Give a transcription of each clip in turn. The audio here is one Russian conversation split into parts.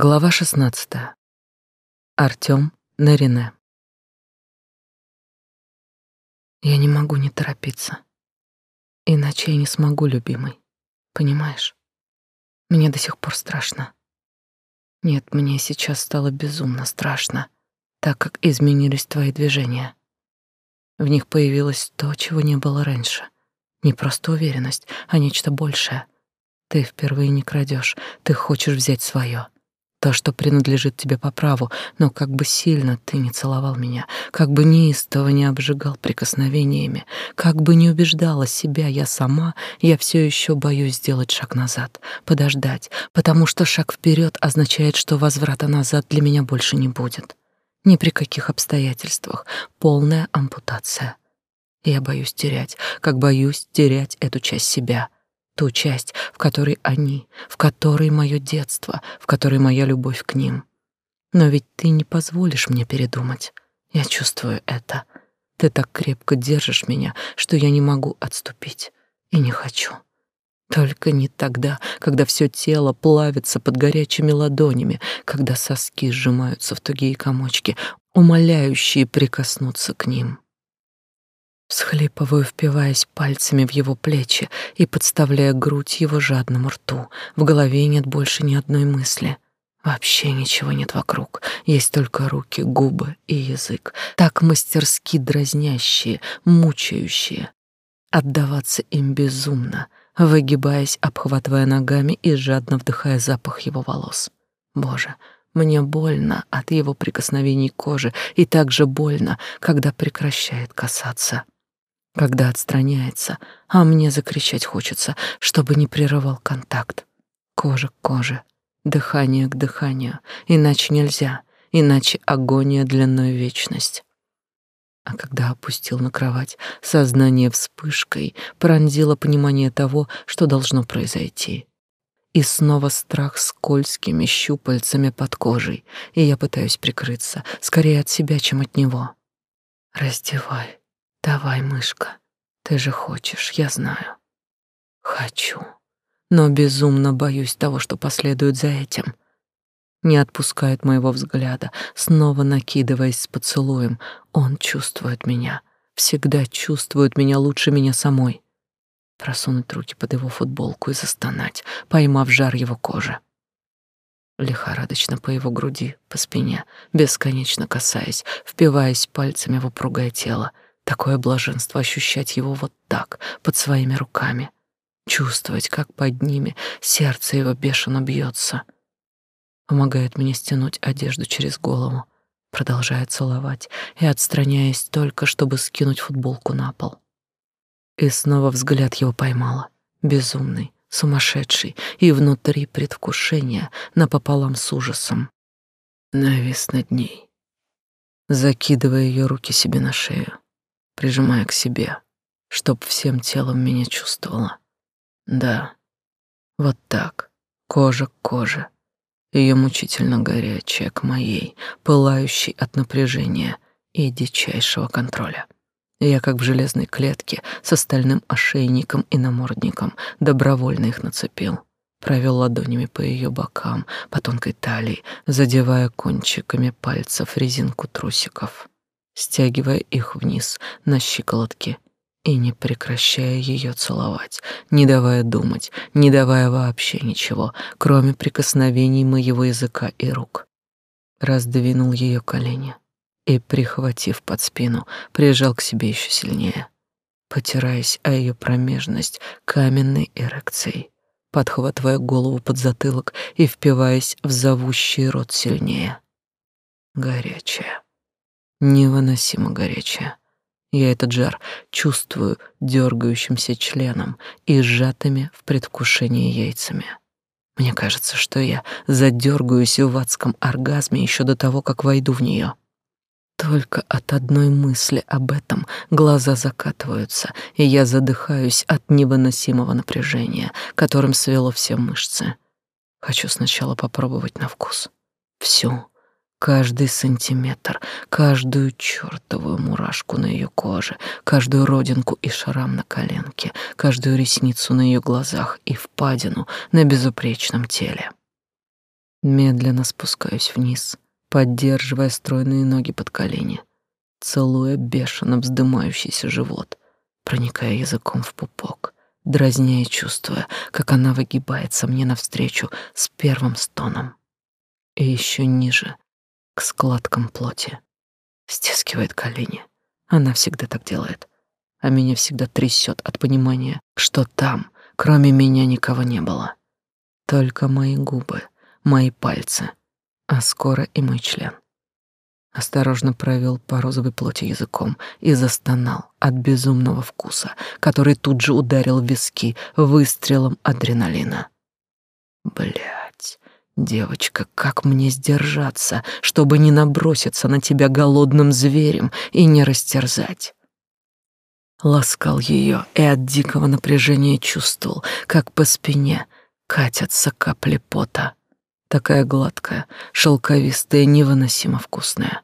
Глава 16. Артём Нарине. Я не могу не торопиться. Иначе я не смогу, любимый. Понимаешь? Мне до сих пор страшно. Нет, мне сейчас стало безумно страшно, так как изменились твои движения. В них появилось то, чего не было раньше. Не просто уверенность, а нечто большее. Ты впервые не крадешь, ты хочешь взять свое то, что принадлежит тебе по праву, но как бы сильно ты не целовал меня, как бы неистово не обжигал прикосновениями, как бы не убеждала себя я сама, я все еще боюсь сделать шаг назад, подождать, потому что шаг вперед означает, что возврата назад для меня больше не будет. Ни при каких обстоятельствах. Полная ампутация. Я боюсь терять, как боюсь терять эту часть себя — ту часть, в которой они, в которой мое детство, в которой моя любовь к ним. Но ведь ты не позволишь мне передумать. Я чувствую это. Ты так крепко держишь меня, что я не могу отступить и не хочу. Только не тогда, когда все тело плавится под горячими ладонями, когда соски сжимаются в тугие комочки, умоляющие прикоснуться к ним. Всхлипываю, впиваясь пальцами в его плечи и подставляя грудь его жадному рту. В голове нет больше ни одной мысли. Вообще ничего нет вокруг. Есть только руки, губы и язык, так мастерски дразнящие, мучающие. Отдаваться им безумно, выгибаясь, обхватывая ногами и жадно вдыхая запах его волос. Боже, мне больно от его прикосновений кожи и так же больно, когда прекращает касаться когда отстраняется, а мне закричать хочется, чтобы не прерывал контакт. Кожа к коже, дыхание к дыханию, иначе нельзя, иначе агония длиной вечность. А когда опустил на кровать, сознание вспышкой пронзило понимание того, что должно произойти. И снова страх скользкими щупальцами под кожей, и я пытаюсь прикрыться, скорее от себя, чем от него. «Раздевай», Давай, мышка, ты же хочешь, я знаю. Хочу, но безумно боюсь того, что последует за этим. Не отпускает моего взгляда, снова накидываясь с поцелуем. Он чувствует меня, всегда чувствует меня лучше меня самой. Просунуть руки под его футболку и застонать, поймав жар его кожи лихорадочно по его груди, по спине, бесконечно касаясь, впиваясь пальцами в упругое тело, Такое блаженство ощущать его вот так, под своими руками, чувствовать, как под ними сердце его бешено бьется. Помогает мне стянуть одежду через голову, продолжая целовать и отстраняясь только, чтобы скинуть футболку на пол. И снова взгляд его поймала, безумный, сумасшедший, и внутри предвкушения напополам с ужасом. Навис над ней, закидывая ее руки себе на шею прижимая к себе, чтоб всем телом меня чувствовала. Да, вот так, кожа к коже, ее мучительно горячая к моей, пылающей от напряжения и дичайшего контроля. Я как в железной клетке с остальным ошейником и намордником добровольно их нацепил. Провел ладонями по ее бокам, по тонкой талии, задевая кончиками пальцев резинку трусиков стягивая их вниз на щиколотки и не прекращая ее целовать, не давая думать, не давая вообще ничего, кроме прикосновений моего языка и рук. Раздвинул ее колени и, прихватив под спину, прижал к себе еще сильнее, потираясь о ее промежность каменной эрекцией, подхватывая голову под затылок и впиваясь в зовущий рот сильнее. Горячая невыносимо горячая. Я этот жар чувствую дергающимся членом и сжатыми в предвкушении яйцами. Мне кажется, что я задергаюсь в адском оргазме еще до того, как войду в нее. Только от одной мысли об этом глаза закатываются, и я задыхаюсь от невыносимого напряжения, которым свело все мышцы. Хочу сначала попробовать на вкус. Всю Каждый сантиметр, каждую чертовую мурашку на ее коже, каждую родинку и шрам на коленке, каждую ресницу на ее глазах и впадину на безупречном теле. Медленно спускаюсь вниз, поддерживая стройные ноги под колени, целуя бешено вздымающийся живот, проникая языком в пупок, дразня и чувствуя, как она выгибается мне навстречу с первым стоном. И еще ниже, к складкам плоти. Стискивает колени. Она всегда так делает. А меня всегда трясет от понимания, что там, кроме меня, никого не было. Только мои губы — мои пальцы, а скоро и мой член. Осторожно провел по розовой плоти языком и застонал от безумного вкуса, который тут же ударил в виски выстрелом адреналина. Блять, девочка, как мне сдержаться, чтобы не наброситься на тебя голодным зверем и не растерзать? Ласкал ее и от дикого напряжения чувствовал, как по спине катятся капли пота. Такая гладкая, шелковистая, невыносимо вкусная.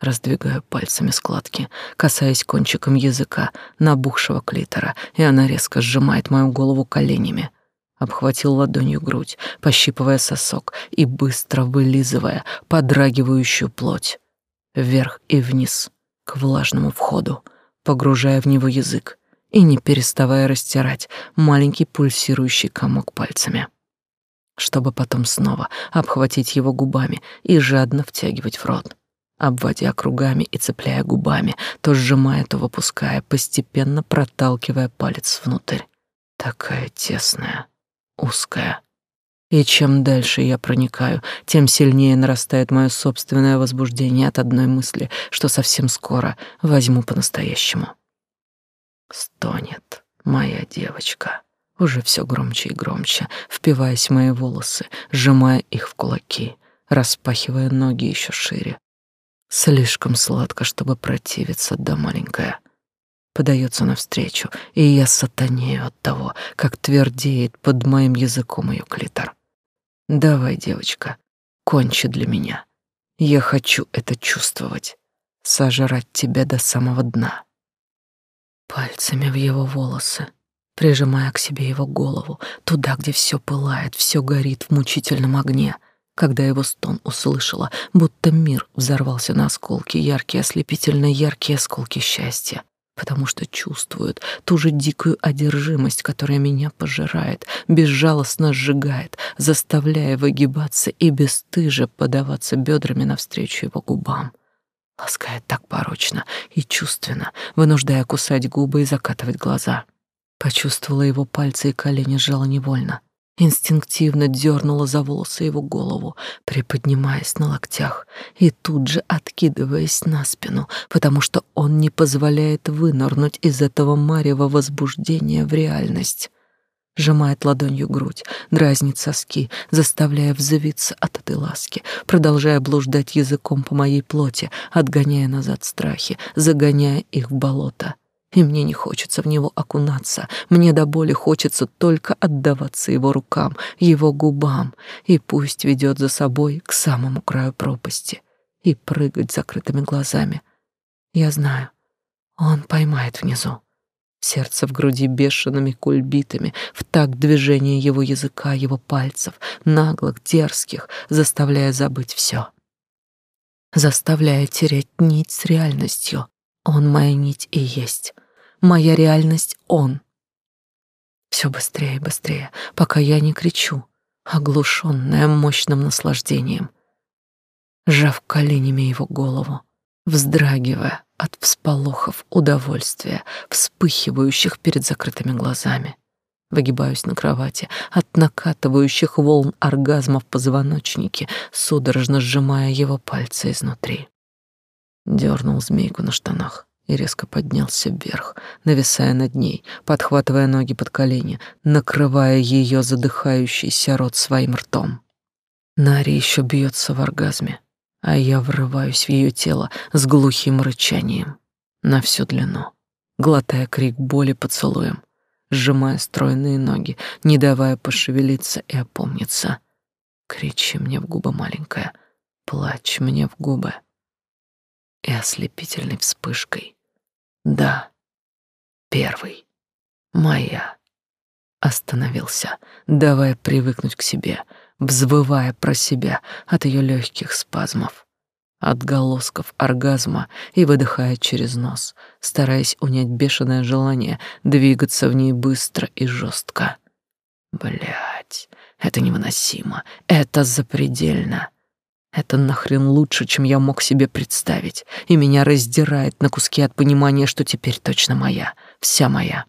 Раздвигаю пальцами складки, касаясь кончиком языка набухшего клитора, и она резко сжимает мою голову коленями. Обхватил ладонью грудь, пощипывая сосок и быстро вылизывая подрагивающую плоть. Вверх и вниз, к влажному входу, погружая в него язык и не переставая растирать маленький пульсирующий комок пальцами чтобы потом снова обхватить его губами и жадно втягивать в рот, обводя кругами и цепляя губами, то сжимая, то выпуская, постепенно проталкивая палец внутрь. Такая тесная, узкая. И чем дальше я проникаю, тем сильнее нарастает мое собственное возбуждение от одной мысли, что совсем скоро возьму по-настоящему. Стонет моя девочка уже все громче и громче, впиваясь в мои волосы, сжимая их в кулаки, распахивая ноги еще шире. Слишком сладко, чтобы противиться, да маленькая. Подается навстречу, и я сатанею от того, как твердеет под моим языком ее клитор. Давай, девочка, кончи для меня. Я хочу это чувствовать, сожрать тебя до самого дна. Пальцами в его волосы, прижимая к себе его голову, туда, где все пылает, все горит в мучительном огне. Когда его стон услышала, будто мир взорвался на осколки, яркие, ослепительно яркие осколки счастья, потому что чувствует ту же дикую одержимость, которая меня пожирает, безжалостно сжигает, заставляя выгибаться и бесстыже подаваться бедрами навстречу его губам. Ласкает так порочно и чувственно, вынуждая кусать губы и закатывать глаза — Почувствовала его пальцы и колени сжала невольно. Инстинктивно дернула за волосы его голову, приподнимаясь на локтях и тут же откидываясь на спину, потому что он не позволяет вынырнуть из этого марева возбуждения в реальность. Сжимает ладонью грудь, дразнит соски, заставляя взвиться от этой ласки, продолжая блуждать языком по моей плоти, отгоняя назад страхи, загоняя их в болото и мне не хочется в него окунаться. Мне до боли хочется только отдаваться его рукам, его губам, и пусть ведет за собой к самому краю пропасти и прыгать закрытыми глазами. Я знаю, он поймает внизу. Сердце в груди бешеными кульбитами, в такт движения его языка, его пальцев, наглых, дерзких, заставляя забыть все. Заставляя терять нить с реальностью. Он моя нить и есть. Моя реальность — он. Все быстрее и быстрее, пока я не кричу, оглушенная мощным наслаждением. Сжав коленями его голову, вздрагивая от всполохов удовольствия, вспыхивающих перед закрытыми глазами. Выгибаюсь на кровати от накатывающих волн оргазма в позвоночнике, судорожно сжимая его пальцы изнутри. Дернул змейку на штанах и резко поднялся вверх, нависая над ней, подхватывая ноги под колени, накрывая ее задыхающийся рот своим ртом. Нари еще бьется в оргазме, а я врываюсь в ее тело с глухим рычанием на всю длину, глотая крик боли поцелуем, сжимая стройные ноги, не давая пошевелиться и опомниться. Кричи мне в губы, маленькая, плачь мне в губы. И ослепительной вспышкой да, первый. Моя. Остановился, давая привыкнуть к себе, взвывая про себя от ее легких спазмов, отголосков оргазма и выдыхая через нос, стараясь унять бешеное желание двигаться в ней быстро и жестко. Блять, это невыносимо, это запредельно. Это нахрен лучше, чем я мог себе представить, и меня раздирает на куски от понимания, что теперь точно моя, вся моя.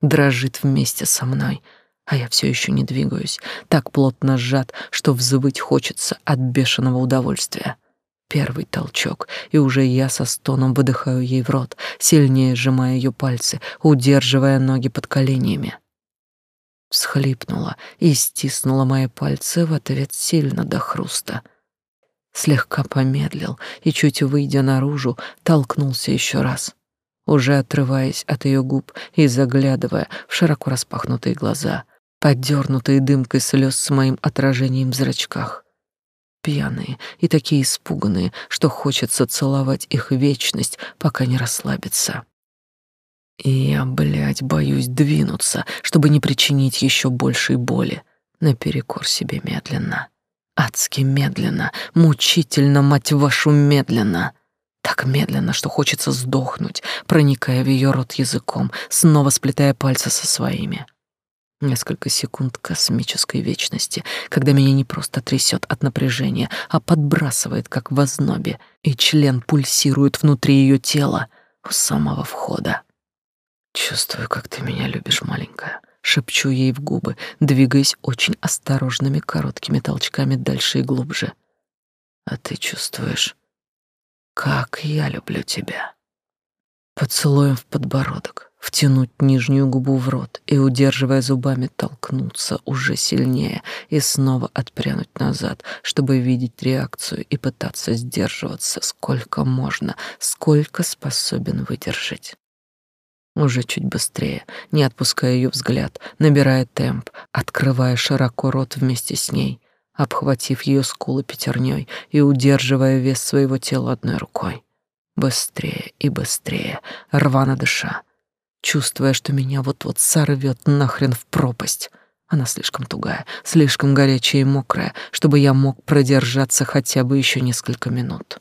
Дрожит вместе со мной, а я все еще не двигаюсь, так плотно сжат, что взвыть хочется от бешеного удовольствия. Первый толчок, и уже я со стоном выдыхаю ей в рот, сильнее сжимая ее пальцы, удерживая ноги под коленями. Всхлипнула и стиснула мои пальцы в ответ сильно до хруста — слегка помедлил и, чуть выйдя наружу, толкнулся еще раз, уже отрываясь от ее губ и заглядывая в широко распахнутые глаза, подернутые дымкой слез с моим отражением в зрачках. Пьяные и такие испуганные, что хочется целовать их вечность, пока не расслабится. И я, блядь, боюсь двинуться, чтобы не причинить еще большей боли, наперекор себе медленно. Адски медленно, мучительно, мать вашу, медленно. Так медленно, что хочется сдохнуть, проникая в ее рот языком, снова сплетая пальцы со своими. Несколько секунд космической вечности, когда меня не просто трясет от напряжения, а подбрасывает, как в ознобе, и член пульсирует внутри ее тела у самого входа. Чувствую, как ты меня любишь, маленькая шепчу ей в губы, двигаясь очень осторожными короткими толчками дальше и глубже. А ты чувствуешь, как я люблю тебя. Поцелуем в подбородок, втянуть нижнюю губу в рот и, удерживая зубами, толкнуться уже сильнее и снова отпрянуть назад, чтобы видеть реакцию и пытаться сдерживаться сколько можно, сколько способен выдержать уже чуть быстрее, не отпуская ее взгляд, набирая темп, открывая широко рот вместе с ней, обхватив ее скулы пятерней и удерживая вес своего тела одной рукой. Быстрее и быстрее, рвано дыша, чувствуя, что меня вот-вот сорвет нахрен в пропасть. Она слишком тугая, слишком горячая и мокрая, чтобы я мог продержаться хотя бы еще несколько минут.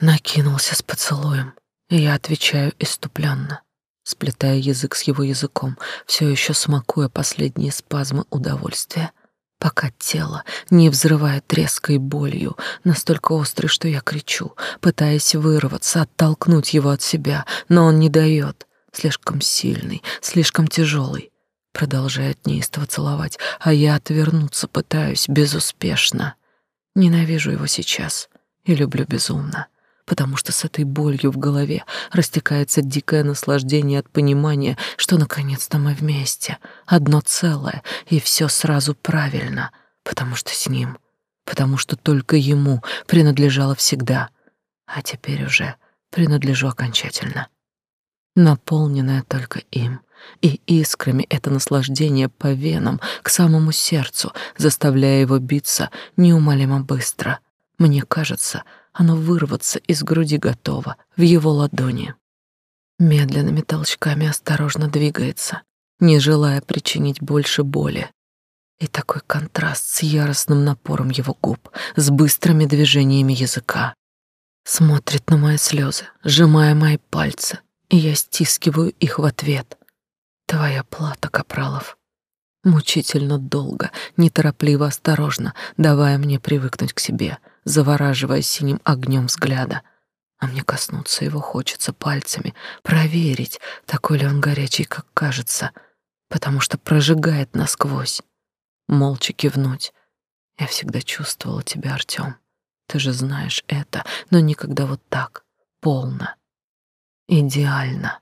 Накинулся с поцелуем, и я отвечаю иступленно сплетая язык с его языком, все еще смакуя последние спазмы удовольствия, пока тело не взрывает резкой болью, настолько острой, что я кричу, пытаясь вырваться, оттолкнуть его от себя, но он не дает, слишком сильный, слишком тяжелый. Продолжает неистово целовать, а я отвернуться пытаюсь безуспешно. Ненавижу его сейчас и люблю безумно потому что с этой болью в голове растекается дикое наслаждение от понимания, что наконец-то мы вместе, одно целое, и все сразу правильно, потому что с ним, потому что только ему принадлежало всегда, а теперь уже принадлежу окончательно. Наполненное только им, и искрами это наслаждение по венам к самому сердцу, заставляя его биться неумолимо быстро. Мне кажется, оно вырваться из груди готово, в его ладони. Медленными толчками осторожно двигается, не желая причинить больше боли. И такой контраст с яростным напором его губ, с быстрыми движениями языка. Смотрит на мои слезы, сжимая мои пальцы, и я стискиваю их в ответ. Твоя плата, Капралов. Мучительно долго, неторопливо, осторожно, давая мне привыкнуть к себе — завораживая синим огнем взгляда. А мне коснуться его хочется пальцами, проверить, такой ли он горячий, как кажется, потому что прожигает насквозь. Молча кивнуть. Я всегда чувствовала тебя, Артём. Ты же знаешь это, но никогда вот так, полно, идеально.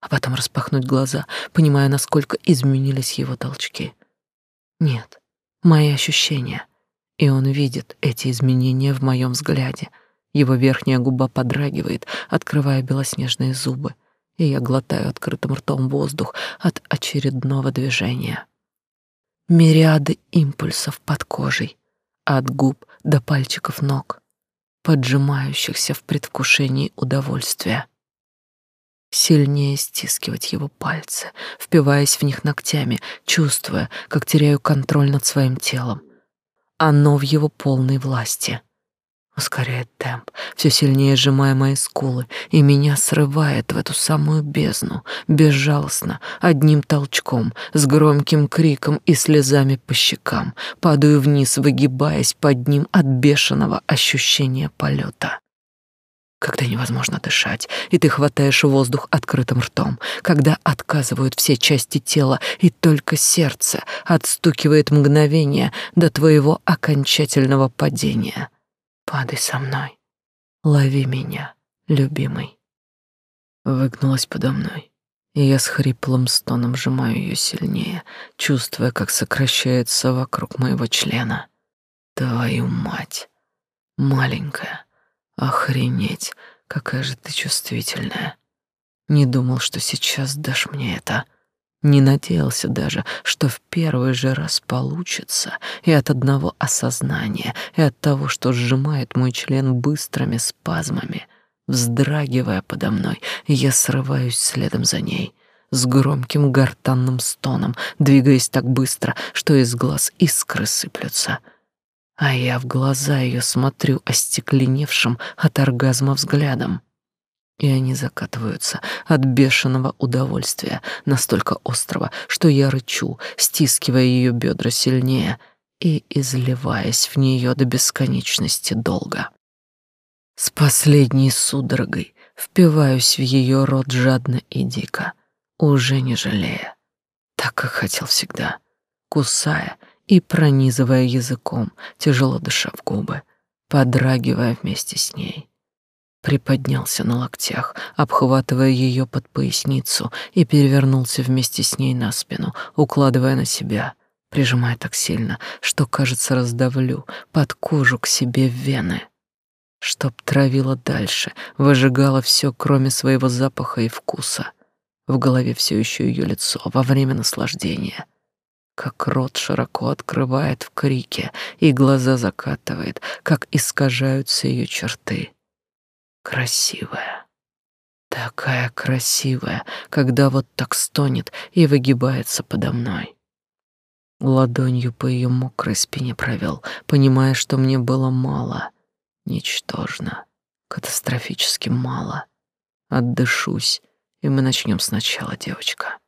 А потом распахнуть глаза, понимая, насколько изменились его толчки. Нет, мои ощущения — и он видит эти изменения в моем взгляде. Его верхняя губа подрагивает, открывая белоснежные зубы, и я глотаю открытым ртом воздух от очередного движения. Мириады импульсов под кожей, от губ до пальчиков ног, поджимающихся в предвкушении удовольствия. Сильнее стискивать его пальцы, впиваясь в них ногтями, чувствуя, как теряю контроль над своим телом Оно в его полной власти. Ускоряет темп, все сильнее сжимая мои скулы, и меня срывает в эту самую бездну, безжалостно, одним толчком, с громким криком и слезами по щекам, падаю вниз, выгибаясь под ним от бешеного ощущения полета когда невозможно дышать, и ты хватаешь воздух открытым ртом, когда отказывают все части тела, и только сердце отстукивает мгновение до твоего окончательного падения. Падай со мной, лови меня, любимый. Выгнулась подо мной, и я с хриплым стоном сжимаю ее сильнее, чувствуя, как сокращается вокруг моего члена. Твою мать, маленькая, Охренеть, какая же ты чувствительная. Не думал, что сейчас дашь мне это. Не надеялся даже, что в первый же раз получится, и от одного осознания, и от того, что сжимает мой член быстрыми спазмами, вздрагивая подо мной, я срываюсь следом за ней — с громким гортанным стоном, двигаясь так быстро, что из глаз искры сыплются — а я в глаза ее смотрю остекленевшим от оргазма взглядом. И они закатываются от бешеного удовольствия, настолько острого, что я рычу, стискивая ее бедра сильнее и изливаясь в нее до бесконечности долго. С последней судорогой впиваюсь в ее рот жадно и дико, уже не жалея, так как хотел всегда, кусая и пронизывая языком, тяжело дыша в губы, подрагивая вместе с ней. Приподнялся на локтях, обхватывая ее под поясницу и перевернулся вместе с ней на спину, укладывая на себя, прижимая так сильно, что, кажется, раздавлю под кожу к себе вены. Чтоб травила дальше, выжигала все, кроме своего запаха и вкуса. В голове все еще ее лицо во время наслаждения — как рот широко открывает в крике и глаза закатывает, как искажаются ее черты. Красивая. Такая красивая, когда вот так стонет и выгибается подо мной. Ладонью по ее мокрой спине провел, понимая, что мне было мало, ничтожно, катастрофически мало. Отдышусь, и мы начнем сначала, девочка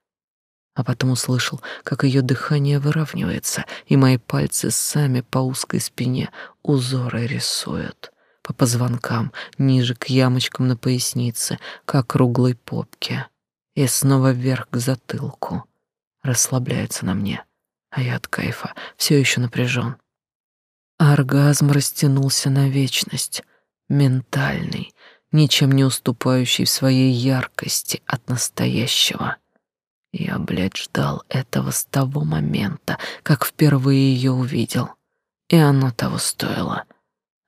а потом услышал, как ее дыхание выравнивается, и мои пальцы сами по узкой спине узоры рисуют. По позвонкам, ниже к ямочкам на пояснице, к округлой попке, и снова вверх к затылку. Расслабляется на мне, а я от кайфа все еще напряжен. Оргазм растянулся на вечность, ментальный, ничем не уступающий в своей яркости от настоящего — я, блядь, ждал этого с того момента, как впервые ее увидел. И оно того стоило.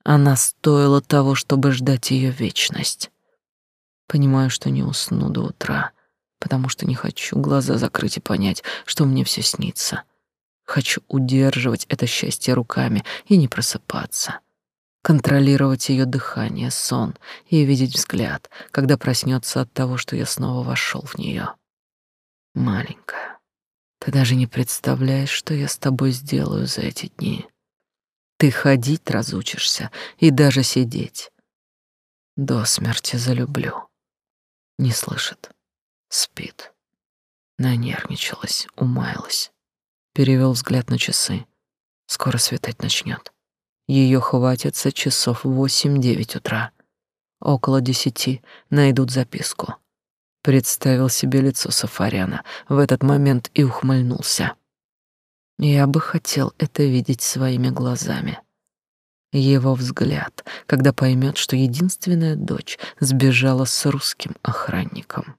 Она стоила того, чтобы ждать ее вечность. Понимаю, что не усну до утра, потому что не хочу глаза закрыть и понять, что мне все снится. Хочу удерживать это счастье руками и не просыпаться. Контролировать ее дыхание, сон и видеть взгляд, когда проснется от того, что я снова вошел в нее. Маленькая, ты даже не представляешь, что я с тобой сделаю за эти дни. Ты ходить разучишься и даже сидеть. До смерти залюблю. Не слышит. Спит. Нанервничалась, умаялась. Перевел взгляд на часы. Скоро светать начнет. Ее хватится часов восемь-девять утра. Около десяти найдут записку. Представил себе лицо Сафаряна в этот момент и ухмыльнулся. Я бы хотел это видеть своими глазами. Его взгляд, когда поймет, что единственная дочь сбежала с русским охранником.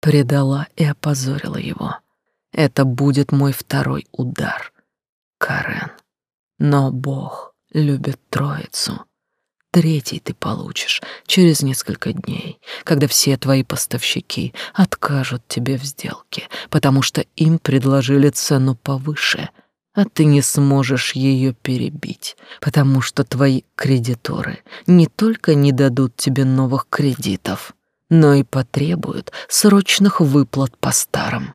Предала и опозорила его. Это будет мой второй удар. Карен. Но Бог любит троицу. Третий ты получишь через несколько дней, когда все твои поставщики откажут тебе в сделке, потому что им предложили цену повыше, а ты не сможешь ее перебить, потому что твои кредиторы не только не дадут тебе новых кредитов, но и потребуют срочных выплат по старым.